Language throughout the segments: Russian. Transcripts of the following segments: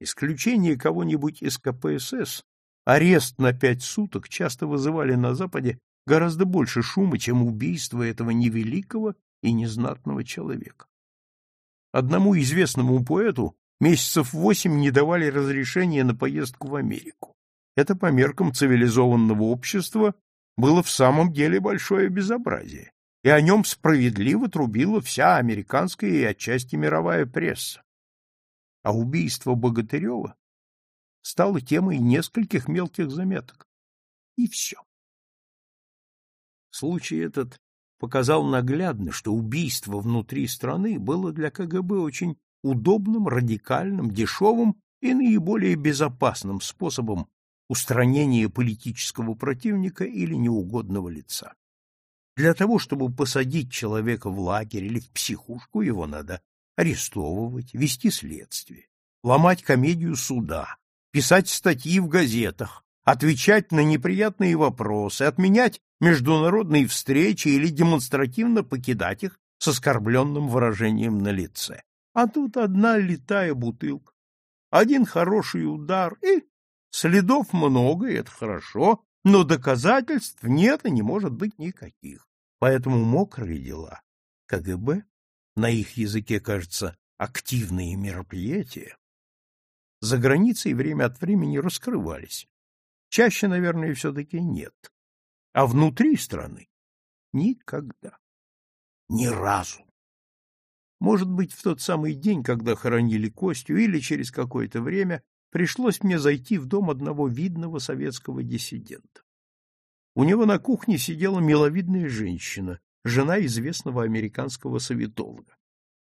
Исключение кого-нибудь из КПСС, арест на пять суток часто вызывали на Западе гораздо больше шума, чем убийство этого невеликого и незнатного человека. Одному известному поэту месяцев восемь не давали разрешения на поездку в Америку. Это по меркам цивилизованного общества было в самом деле большое безобразие, и о нем справедливо трубила вся американская и отчасти мировая пресса. А убийство Богатырева стало темой нескольких мелких заметок. И все. Случай этот показал наглядно, что убийство внутри страны было для КГБ очень удобным, радикальным, дешевым и наиболее безопасным способом устранения политического противника или неугодного лица. Для того, чтобы посадить человека в лагерь или в психушку, его надо арестовывать, вести следствие, ломать комедию суда, писать статьи в газетах, отвечать на неприятные вопросы, отменять международные встречи или демонстративно покидать их с оскорбленным выражением на лице. А тут одна летая бутылка, один хороший удар, и следов много, и это хорошо, но доказательств нет и не может быть никаких. Поэтому мокрые дела КГБ, на их языке, кажется, активные мероприятия, за границей время от времени раскрывались. Чаще, наверное, все-таки нет. А внутри страны никогда. Ни разу. Может быть, в тот самый день, когда хоронили Костю, или через какое-то время, пришлось мне зайти в дом одного видного советского диссидента. У него на кухне сидела миловидная женщина, жена известного американского советолога.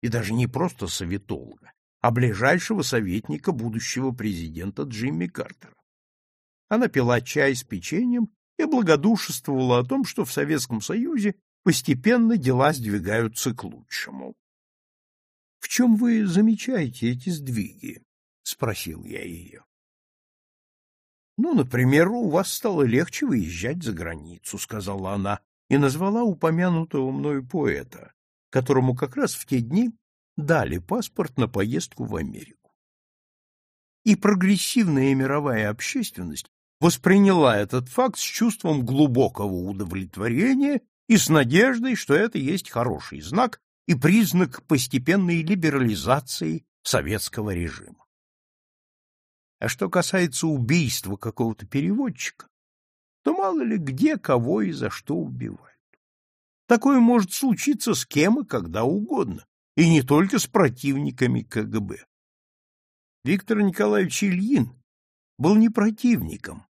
И даже не просто советолога, а ближайшего советника будущего президента Джимми Картера. Она пила чай с печеньем и благодушествовала о том, что в Советском Союзе постепенно дела сдвигаются к лучшему. — В чем вы замечаете эти сдвиги? — спросил я ее. — Ну, например, у вас стало легче выезжать за границу, — сказала она, и назвала упомянутого мною поэта, которому как раз в те дни дали паспорт на поездку в Америку. И прогрессивная мировая общественность восприняла этот факт с чувством глубокого удовлетворения и с надеждой, что это есть хороший знак и признак постепенной либерализации советского режима. А что касается убийства какого-то переводчика, то мало ли где, кого и за что убивают. Такое может случиться с кем и когда угодно, и не только с противниками КГБ. Виктор Николаевич Ильин был не противником,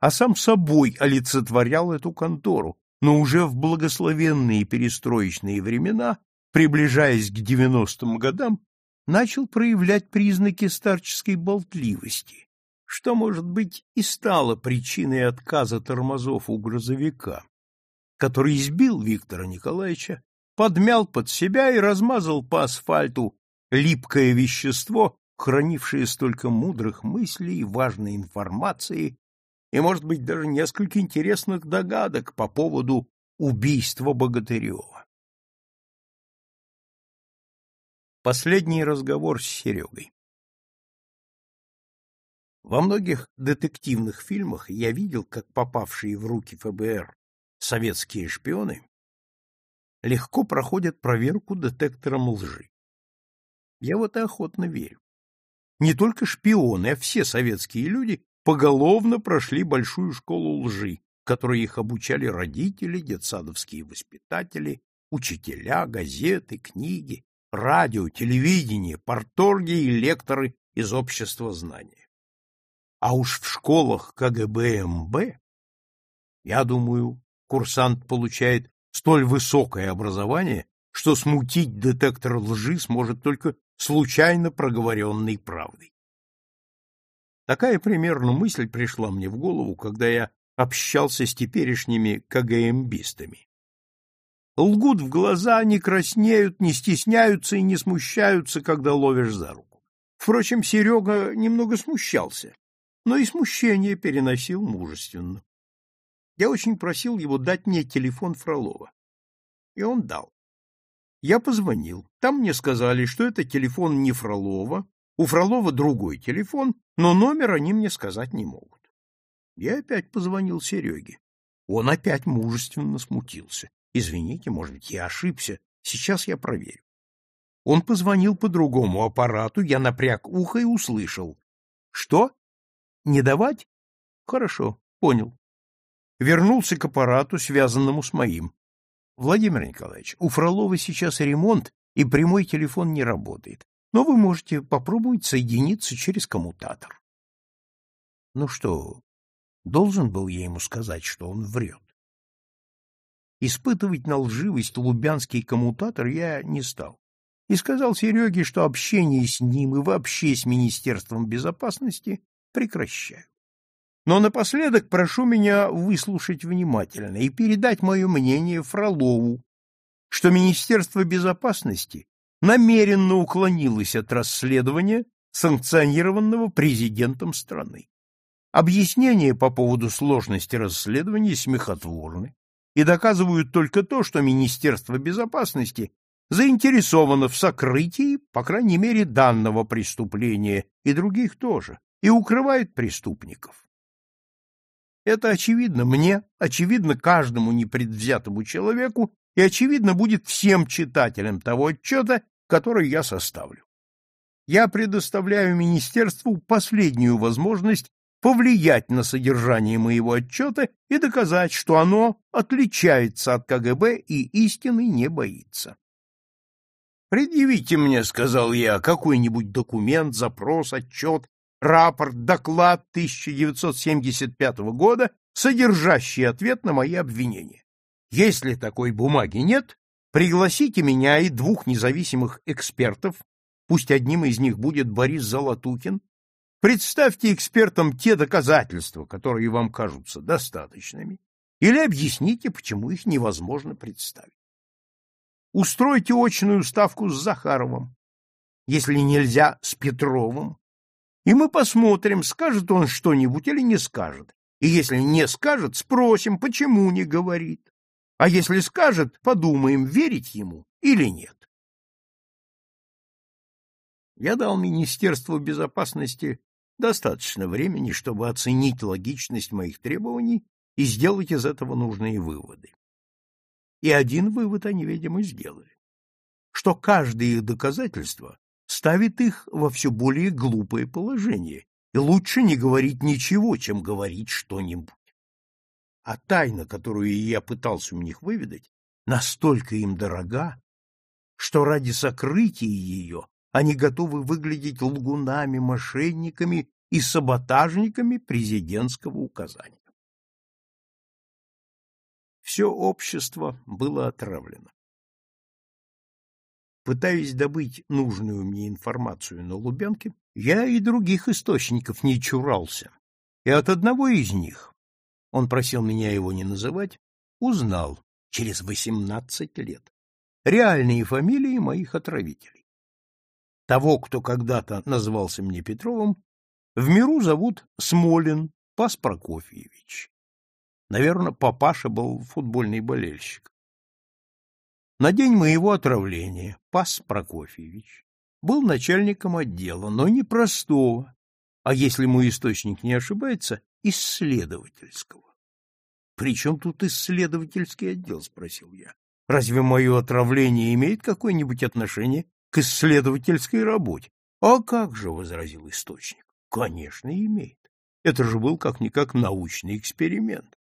а сам собой олицетворял эту контору, но уже в благословенные перестроечные времена, приближаясь к девяностым годам, начал проявлять признаки старческой болтливости, что, может быть, и стало причиной отказа тормозов у грузовика, который избил Виктора Николаевича подмял под себя и размазал по асфальту липкое вещество, хранившее столько мудрых мыслей, важной информации и, может быть, даже несколько интересных догадок по поводу убийства Богатырева. Последний разговор с Серегой. Во многих детективных фильмах я видел, как попавшие в руки ФБР советские шпионы легко проходят проверку детектором лжи. Я в это охотно верю. Не только шпионы, а все советские люди поголовно прошли большую школу лжи, которой их обучали родители, детсадовские воспитатели, учителя, газеты, книги, радио, телевидение, порторги и лекторы из общества знания. А уж в школах КГБ МБ, я думаю, курсант получает столь высокое образование, что смутить детектор лжи сможет только случайно проговоренной правдой. Такая примерно мысль пришла мне в голову, когда я общался с теперешними КГМбистами. Лгут в глаза, не краснеют, не стесняются и не смущаются, когда ловишь за руку. Впрочем, Серега немного смущался, но и смущение переносил мужественно. Я очень просил его дать мне телефон Фролова. И он дал. Я позвонил. Там мне сказали, что это телефон не Фролова, У Фролова другой телефон, но номер они мне сказать не могут. Я опять позвонил Сереге. Он опять мужественно смутился. Извините, может быть, я ошибся. Сейчас я проверю. Он позвонил по другому аппарату, я напряг ухо и услышал. Что? Не давать? Хорошо, понял. Вернулся к аппарату, связанному с моим. Владимир Николаевич, у Фролова сейчас ремонт, и прямой телефон не работает. Но вы можете попробовать соединиться через коммутатор. Ну что, должен был я ему сказать, что он врет. Испытывать на лживость лубянский коммутатор я не стал. И сказал Сереге, что общение с ним и вообще с Министерством безопасности прекращаю. Но напоследок прошу меня выслушать внимательно и передать мое мнение Фролову, что Министерство безопасности намеренно уклонилось от расследования, санкционированного президентом страны. Объяснения по поводу сложности расследования смехотворны и доказывают только то, что Министерство безопасности заинтересовано в сокрытии, по крайней мере, данного преступления и других тоже, и укрывает преступников. Это очевидно мне, очевидно каждому непредвзятому человеку и очевидно будет всем читателям того отчета, который я составлю. Я предоставляю министерству последнюю возможность повлиять на содержание моего отчета и доказать, что оно отличается от КГБ и истины не боится. «Предъявите мне, — сказал я, — какой-нибудь документ, запрос, отчет, рапорт, доклад 1975 года, содержащий ответ на мои обвинения. Если такой бумаги нет, пригласите меня и двух независимых экспертов, пусть одним из них будет Борис Золотухин, представьте экспертам те доказательства, которые вам кажутся достаточными, или объясните, почему их невозможно представить. Устройте очную ставку с Захаровым, если нельзя, с Петровым, и мы посмотрим, скажет он что-нибудь или не скажет. И если не скажет, спросим, почему не говорит. А если скажет, подумаем, верить ему или нет. Я дал Министерству безопасности достаточно времени, чтобы оценить логичность моих требований и сделать из этого нужные выводы. И один вывод они, видимо, сделали, что каждое их доказательство ставит их во все более глупое положение, и лучше не говорить ничего, чем говорить что-нибудь. А тайна, которую я пытался у них выведать, настолько им дорога, что ради сокрытия ее они готовы выглядеть лгунами, мошенниками и саботажниками президентского указания. Все общество было отравлено. Пытаясь добыть нужную мне информацию на Лубянке, я и других источников не чурался. И от одного из них, он просил меня его не называть, узнал через восемнадцать лет реальные фамилии моих отравителей. Того, кто когда-то назвался мне Петровым, в миру зовут Смолин Пас. Наверное, папаша был футбольный болельщик. На день моего отравления Пас Прокофьевич был начальником отдела, но не простого, а если мой источник не ошибается, исследовательского. «При тут исследовательский отдел?» — спросил я. «Разве мое отравление имеет какое-нибудь отношение к исследовательской работе?» «А как же?» — возразил источник. «Конечно, имеет. Это же был как-никак научный эксперимент».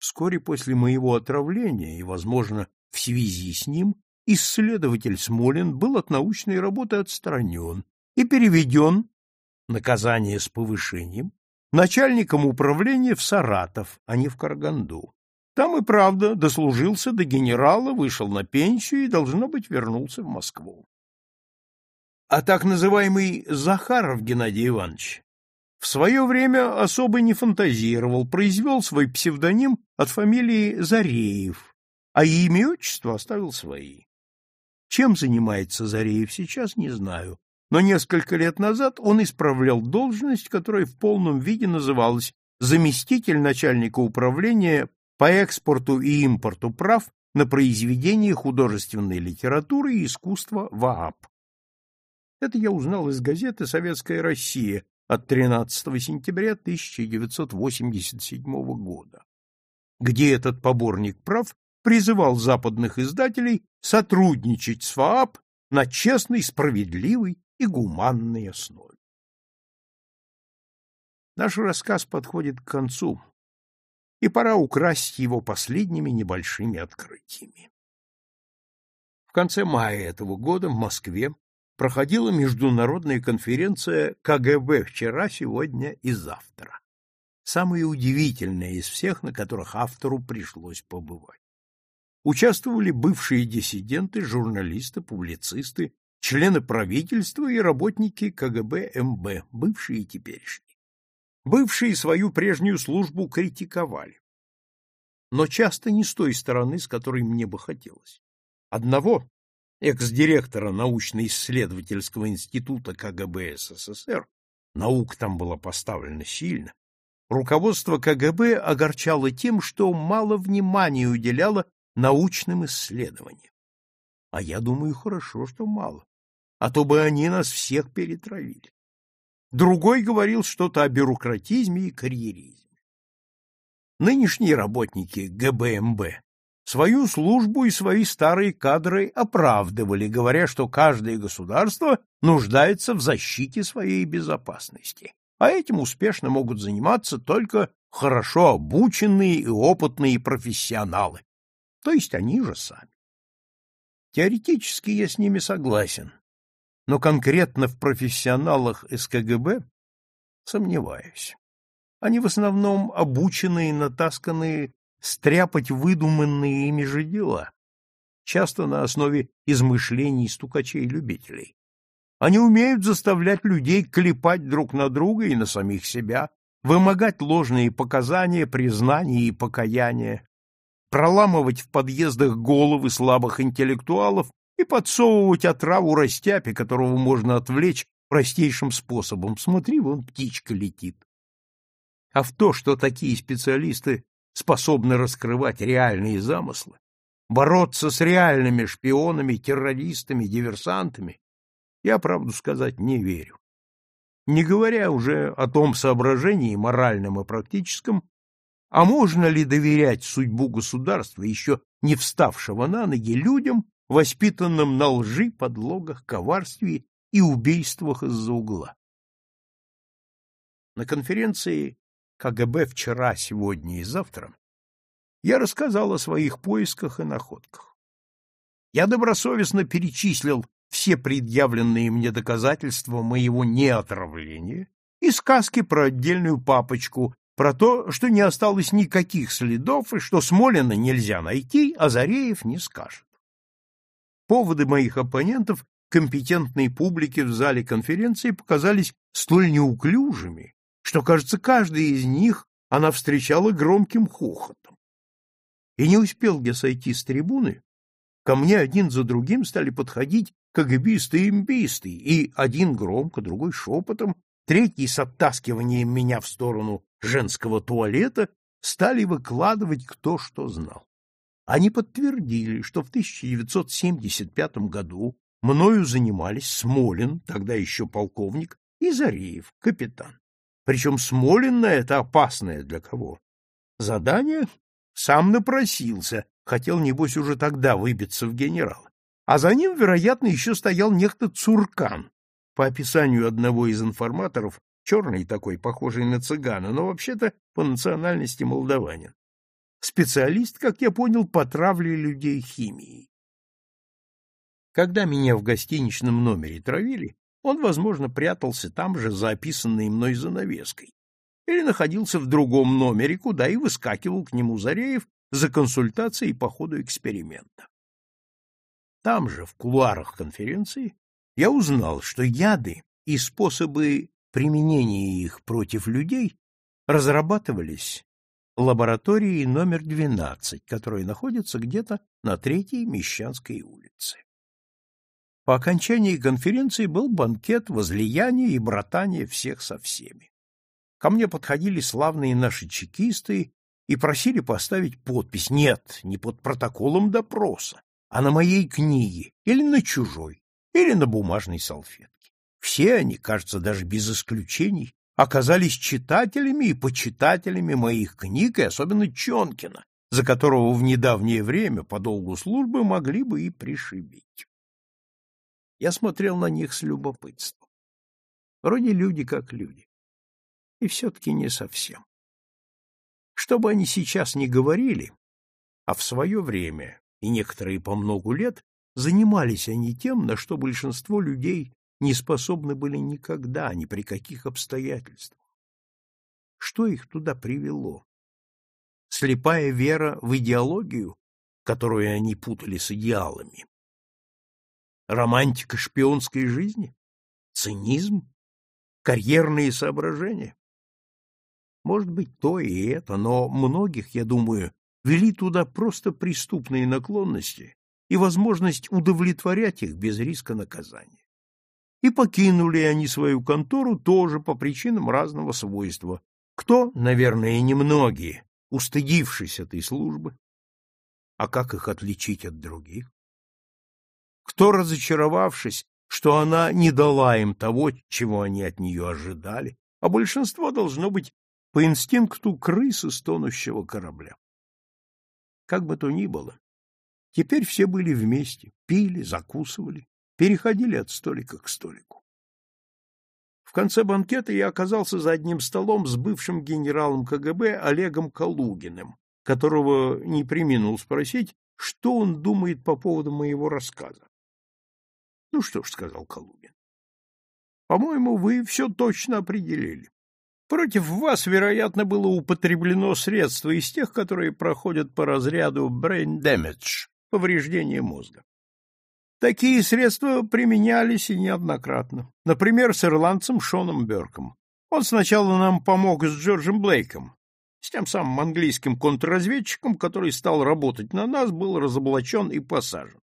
Вскоре после моего отравления и, возможно, в связи с ним исследователь Смолин был от научной работы отстранен и переведен, наказание с повышением, начальником управления в Саратов, а не в Караганду. Там и правда дослужился до генерала, вышел на пенсию и, должно быть, вернулся в Москву. А так называемый Захаров Геннадий Иванович в свое время особо не фантазировал, произвел свой псевдоним от фамилии Зареев, а имя и отчество оставил свои. Чем занимается Зареев сейчас, не знаю, но несколько лет назад он исправлял должность, которая в полном виде называлась заместитель начальника управления по экспорту и импорту прав на произведения художественной литературы и искусства ВААП. Это я узнал из газеты «Советская Россия» от 13 сентября 1987 года, где этот поборник прав призывал западных издателей сотрудничать с ФААП на честной, справедливой и гуманной основе. Наш рассказ подходит к концу, и пора украсть его последними небольшими открытиями. В конце мая этого года в Москве проходила международная конференция КГБ вчера, сегодня и завтра. Самая удивительная из всех, на которых автору пришлось побывать. Участвовали бывшие диссиденты, журналисты, публицисты, члены правительства и работники КГБ МБ, бывшие и теперешние. Бывшие свою прежнюю службу критиковали. Но часто не с той стороны, с которой мне бы хотелось. Одного, экс-директора научно-исследовательского института КГБ СССР, наука там была поставлена сильно, руководство КГБ огорчало тем, что мало внимания уделяло научным исследованиям. А я думаю, хорошо, что мало, а то бы они нас всех перетравили. Другой говорил что-то о бюрократизме и карьеризме. Нынешние работники ГБМБ свою службу и свои старые кадры оправдывали, говоря, что каждое государство нуждается в защите своей безопасности, а этим успешно могут заниматься только хорошо обученные и опытные профессионалы, то есть они же сами. Теоретически я с ними согласен, но конкретно в профессионалах СКГБ сомневаюсь. Они в основном обученные натасканные стряпать выдуманные ими же дела, часто на основе измышлений стукачей-любителей. Они умеют заставлять людей клепать друг на друга и на самих себя, вымогать ложные показания, признания и покаяния, проламывать в подъездах головы слабых интеллектуалов и подсовывать отраву растяпе, которого можно отвлечь простейшим способом. Смотри, вон птичка летит. А в то, что такие специалисты способны раскрывать реальные замыслы, бороться с реальными шпионами, террористами, диверсантами, я, правду сказать, не верю. Не говоря уже о том соображении моральном и практическом, а можно ли доверять судьбу государства, еще не вставшего на ноги, людям, воспитанным на лжи, подлогах, коварстве и убийствах из-за угла? На конференции КГБ вчера, сегодня и завтра, я рассказал о своих поисках и находках. Я добросовестно перечислил все предъявленные мне доказательства моего неотравления и сказки про отдельную папочку, про то, что не осталось никаких следов и что Смолина нельзя найти, а Зареев не скажет. Поводы моих оппонентов компетентной публике в зале конференции показались столь неуклюжими, что, кажется, каждый из них она встречала громким хохотом. И не успел я сойти с трибуны, ко мне один за другим стали подходить кагибисты и имбисты, и один громко, другой шепотом, третий с оттаскиванием меня в сторону женского туалета стали выкладывать кто что знал. Они подтвердили, что в 1975 году мною занимались Смолин, тогда еще полковник, и Зареев, капитан. Причем Смолин на это опасное для кого? Задание сам напросился, хотел, небось, уже тогда выбиться в генерал. А за ним, вероятно, еще стоял некто Цуркан, по описанию одного из информаторов, черный такой, похожий на цыгана, но вообще-то по национальности молдаванин. Специалист, как я понял, по травле людей химией. Когда меня в гостиничном номере травили, он, возможно, прятался там же за описанной мной занавеской или находился в другом номере, куда и выскакивал к нему Зареев за консультацией по ходу эксперимента. Там же, в кулуарах конференции, я узнал, что яды и способы применения их против людей разрабатывались лабораторией номер 12, которая находится где-то на Третьей Мещанской улице. По окончании конференции был банкет возлияния и братания всех со всеми. Ко мне подходили славные наши чекисты и просили поставить подпись нет, не под протоколом допроса, а на моей книге или на чужой, или на бумажной салфетке. Все они, кажется, даже без исключений, оказались читателями и почитателями моих книг, и особенно Чонкина, за которого в недавнее время по долгу службы могли бы и пришибить. Я смотрел на них с любопытством. Вроде люди как люди. И все-таки не совсем. Что бы они сейчас ни говорили, а в свое время, и некоторые по многу лет, занимались они тем, на что большинство людей не способны были никогда, ни при каких обстоятельствах. Что их туда привело? Слепая вера в идеологию, которую они путали с идеалами? Романтика шпионской жизни? Цинизм? Карьерные соображения? Может быть, то и это, но многих, я думаю, вели туда просто преступные наклонности и возможность удовлетворять их без риска наказания и покинули они свою контору тоже по причинам разного свойства. Кто, наверное, немногие, устыдившись этой службы. А как их отличить от других? Кто, разочаровавшись, что она не дала им того, чего они от нее ожидали, а большинство должно быть по инстинкту крысы с тонущего корабля. Как бы то ни было, теперь все были вместе, пили, закусывали, переходили от столика к столику. В конце банкета я оказался за одним столом с бывшим генералом КГБ Олегом Калугиным, которого не преминул спросить, что он думает по поводу моего рассказа. — Ну что ж, — сказал Калугин, — по-моему, вы все точно определили. Против вас, вероятно, было употреблено средство из тех, которые проходят по разряду brain damage, повреждение мозга. Такие средства применялись и неоднократно. Например, с ирландцем Шоном Берком. Он сначала нам помог с Джорджем Блейком, с тем самым английским контрразведчиком, который стал работать на нас, был разоблачен и посажен.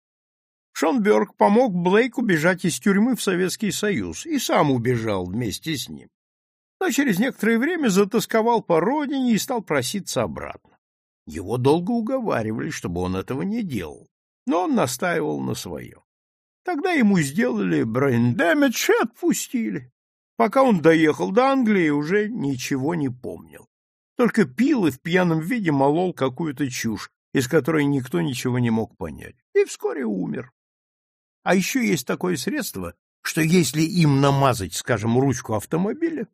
Шон Берк помог Блейку бежать из тюрьмы в Советский Союз и сам убежал вместе с ним. Но через некоторое время затасковал по родине и стал проситься обратно. Его долго уговаривали, чтобы он этого не делал но он настаивал на своем. Тогда ему сделали brain damage и отпустили. Пока он доехал до Англии, уже ничего не помнил. Только пил и в пьяном виде молол какую-то чушь, из которой никто ничего не мог понять, и вскоре умер. А еще есть такое средство, что если им намазать, скажем, ручку автомобиля,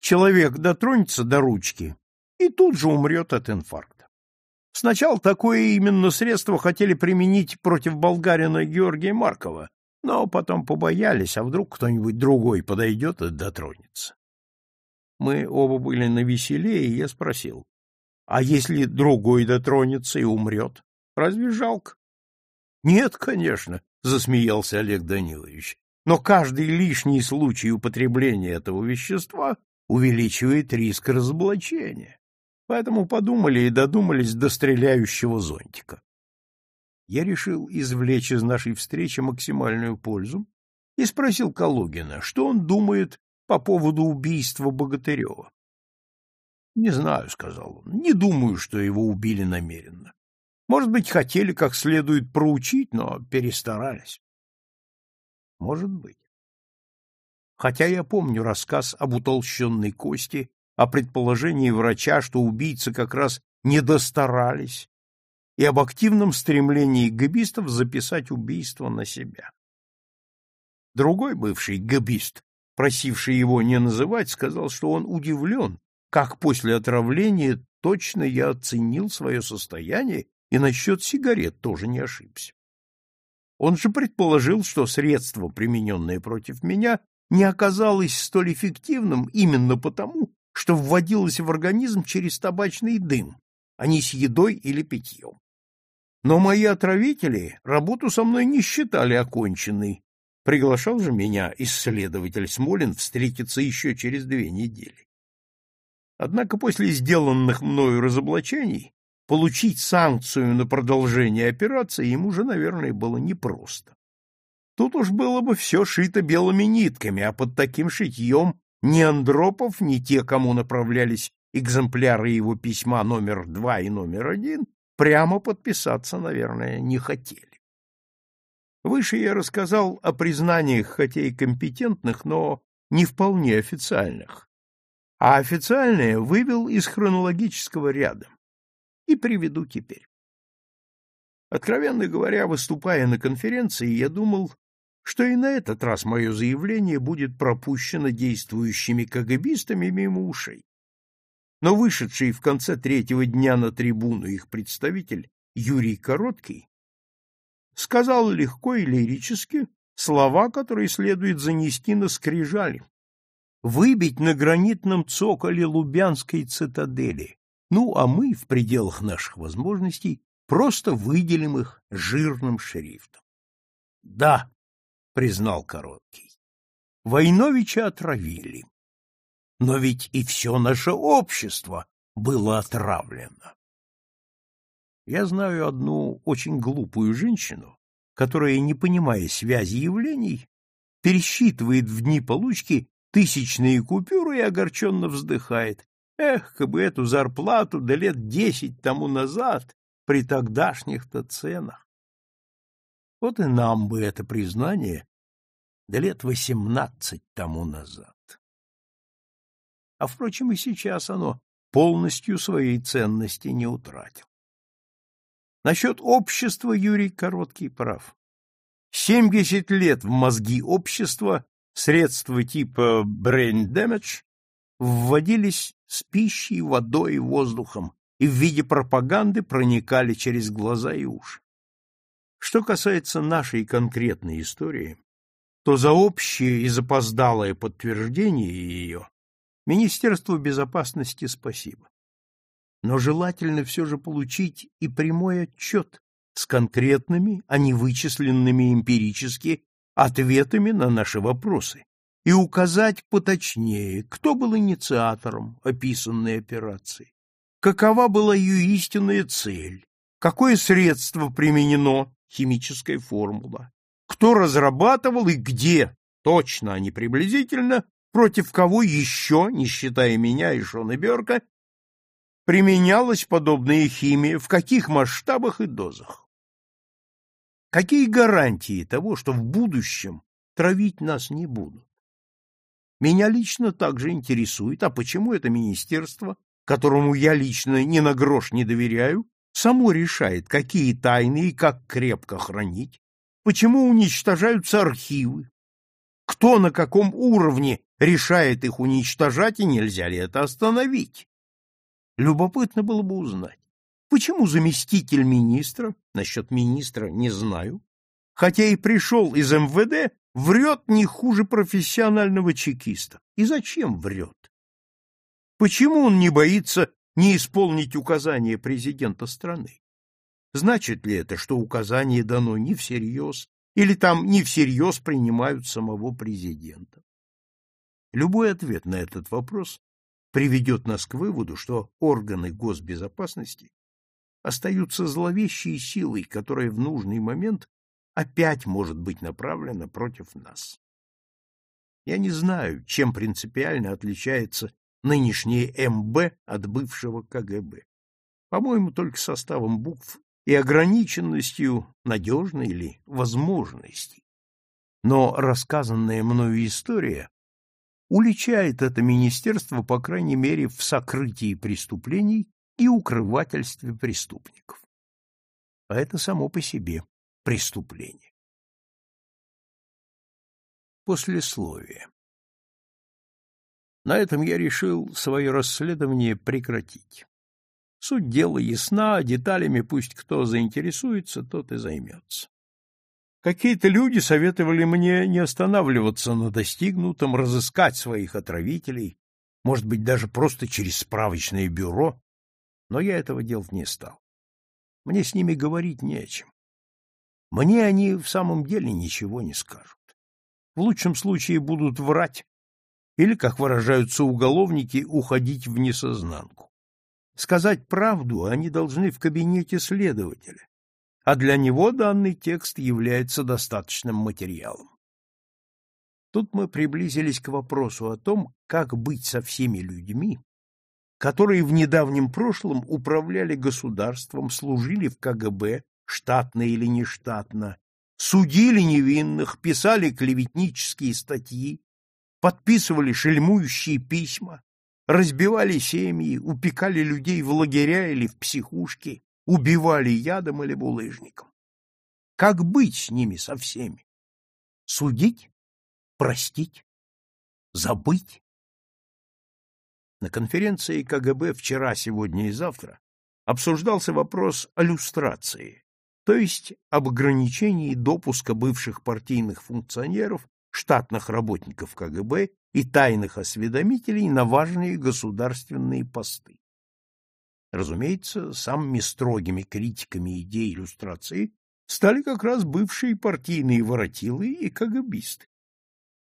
человек дотронется до ручки и тут же умрет от инфаркта. Сначала такое именно средство хотели применить против болгарина Георгия Маркова, но потом побоялись, а вдруг кто-нибудь другой подойдет и дотронется. Мы оба были на веселе, и я спросил, а если другой дотронется и умрет, разве жалко? Нет, конечно, засмеялся Олег Данилович, но каждый лишний случай употребления этого вещества увеличивает риск разоблачения. Поэтому подумали и додумались до стреляющего зонтика. Я решил извлечь из нашей встречи максимальную пользу и спросил Калугина, что он думает по поводу убийства Богатырева. — Не знаю, — сказал он, — не думаю, что его убили намеренно. Может быть, хотели как следует проучить, но перестарались. Может быть. Хотя я помню рассказ об утолщенной кости о предположении врача, что убийцы как раз не достарались, и об активном стремлении габистов записать убийство на себя. Другой бывший габист, просивший его не называть, сказал, что он удивлен, как после отравления точно я оценил свое состояние и насчет сигарет тоже не ошибся. Он же предположил, что средство, примененное против меня, не оказалось столь эффективным именно потому, что вводилось в организм через табачный дым, а не с едой или питьем. Но мои отравители работу со мной не считали оконченной. Приглашал же меня исследователь Смолин встретиться еще через две недели. Однако после сделанных мною разоблачений получить санкцию на продолжение операции ему же, наверное, было непросто. Тут уж было бы все шито белыми нитками, а под таким шитьем ни Андропов, ни те, кому направлялись экземпляры его письма номер два и номер один, прямо подписаться, наверное, не хотели. Выше я рассказал о признаниях, хотя и компетентных, но не вполне официальных, а официальное вывел из хронологического ряда и приведу теперь. Откровенно говоря, выступая на конференции, я думал, что и на этот раз мое заявление будет пропущено действующими КГБистами мимо ушей. Но вышедший в конце третьего дня на трибуну их представитель Юрий Короткий сказал легко и лирически слова, которые следует занести на скрижали, выбить на гранитном цоколе Лубянской цитадели, ну, а мы, в пределах наших возможностей, просто выделим их жирным шрифтом. Да, признал Короткий, Войновича отравили. Но ведь и все наше общество было отравлено. Я знаю одну очень глупую женщину, которая, не понимая связи явлений, пересчитывает в дни получки тысячные купюры и огорченно вздыхает. Эх, как бы эту зарплату да лет десять тому назад при тогдашних-то ценах. Вот и нам бы это признание да лет восемнадцать тому назад. А, впрочем, и сейчас оно полностью своей ценности не утратил. Насчет общества Юрий Короткий прав. Семьдесят лет в мозги общества средства типа brain damage вводились с пищей, водой и воздухом и в виде пропаганды проникали через глаза и уши. Что касается нашей конкретной истории, то за общее и запоздалое подтверждение ее Министерству безопасности спасибо. Но желательно все же получить и прямой отчет с конкретными, а не вычисленными эмпирически ответами на наши вопросы и указать поточнее, кто был инициатором описанной операции, какова была ее истинная цель, какое средство применено, химическая формула, кто разрабатывал и где, точно, а не приблизительно, против кого еще, не считая меня и Шона Берка, применялась подобная химия, в каких масштабах и дозах. Какие гарантии того, что в будущем травить нас не будут? Меня лично также интересует, а почему это министерство, которому я лично ни на грош не доверяю, само решает, какие тайны и как крепко хранить, почему уничтожаются архивы, кто на каком уровне решает их уничтожать и нельзя ли это остановить. Любопытно было бы узнать, почему заместитель министра, насчет министра не знаю, хотя и пришел из МВД, врет не хуже профессионального чекиста. И зачем врет? Почему он не боится не исполнить указания президента страны? Значит ли это, что указание дано не всерьез, или там не всерьез принимают самого президента? Любой ответ на этот вопрос приведет нас к выводу, что органы госбезопасности остаются зловещей силой, которая в нужный момент опять может быть направлена против нас. Я не знаю, чем принципиально отличается нынешнее МБ от бывшего КГБ. По-моему, только составом букв и ограниченностью надежной или возможностей. Но рассказанная мною история уличает это министерство, по крайней мере, в сокрытии преступлений и укрывательстве преступников. А это само по себе преступление. Послесловие. На этом я решил свое расследование прекратить. Суть дела ясна, деталями пусть кто заинтересуется, тот и займется. Какие-то люди советовали мне не останавливаться на достигнутом, разыскать своих отравителей, может быть, даже просто через справочное бюро, но я этого делать не стал. Мне с ними говорить не о чем. Мне они в самом деле ничего не скажут. В лучшем случае будут врать или, как выражаются уголовники, уходить в несознанку. Сказать правду они должны в кабинете следователя, а для него данный текст является достаточным материалом. Тут мы приблизились к вопросу о том, как быть со всеми людьми, которые в недавнем прошлом управляли государством, служили в КГБ, штатно или нештатно, судили невинных, писали клеветнические статьи, подписывали шельмующие письма, разбивали семьи, упекали людей в лагеря или в психушки, убивали ядом или булыжником. Как быть с ними со всеми? Судить? Простить? Забыть? На конференции КГБ вчера, сегодня и завтра обсуждался вопрос о люстрации, то есть об ограничении допуска бывших партийных функционеров, штатных работников КГБ и тайных осведомителей на важные государственные посты. Разумеется, самыми строгими критиками идей иллюстрации стали как раз бывшие партийные воротилы и КГБисты.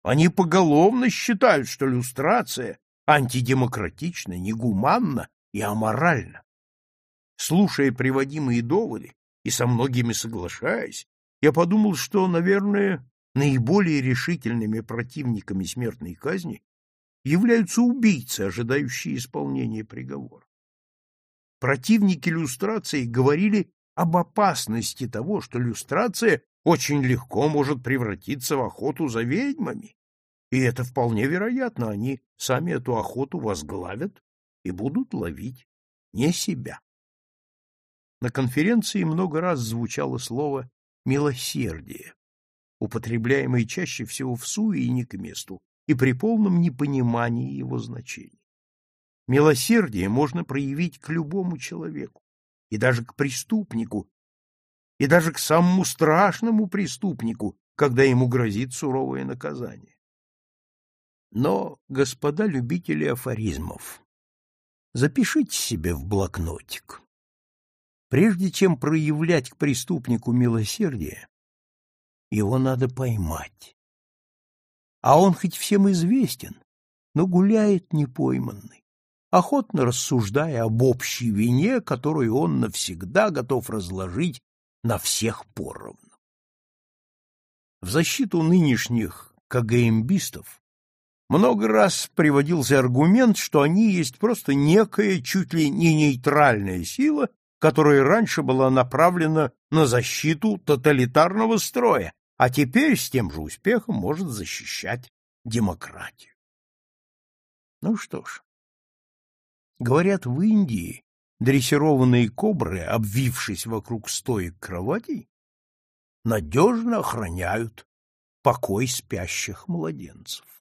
Они поголовно считают, что иллюстрация антидемократична, негуманна и аморальна. Слушая приводимые доводы и со многими соглашаясь, я подумал, что, наверное, наиболее решительными противниками смертной казни являются убийцы, ожидающие исполнения приговора. Противники иллюстрации говорили об опасности того, что иллюстрация очень легко может превратиться в охоту за ведьмами. И это вполне вероятно, они сами эту охоту возглавят и будут ловить не себя. На конференции много раз звучало слово «милосердие», употребляемое чаще всего в суе и не к месту, и при полном непонимании его значения. Милосердие можно проявить к любому человеку, и даже к преступнику, и даже к самому страшному преступнику, когда ему грозит суровое наказание. Но, господа любители афоризмов, запишите себе в блокнотик. Прежде чем проявлять к преступнику милосердие, его надо поймать. А он хоть всем известен, но гуляет непойманный охотно рассуждая об общей вине, которую он навсегда готов разложить на всех поровну. В защиту нынешних КГМбистов много раз приводился аргумент, что они есть просто некая чуть ли не нейтральная сила, которая раньше была направлена на защиту тоталитарного строя, а теперь с тем же успехом может защищать демократию. Ну что ж, Говорят, в Индии дрессированные кобры, обвившись вокруг стоек кроватей, надежно охраняют покой спящих младенцев.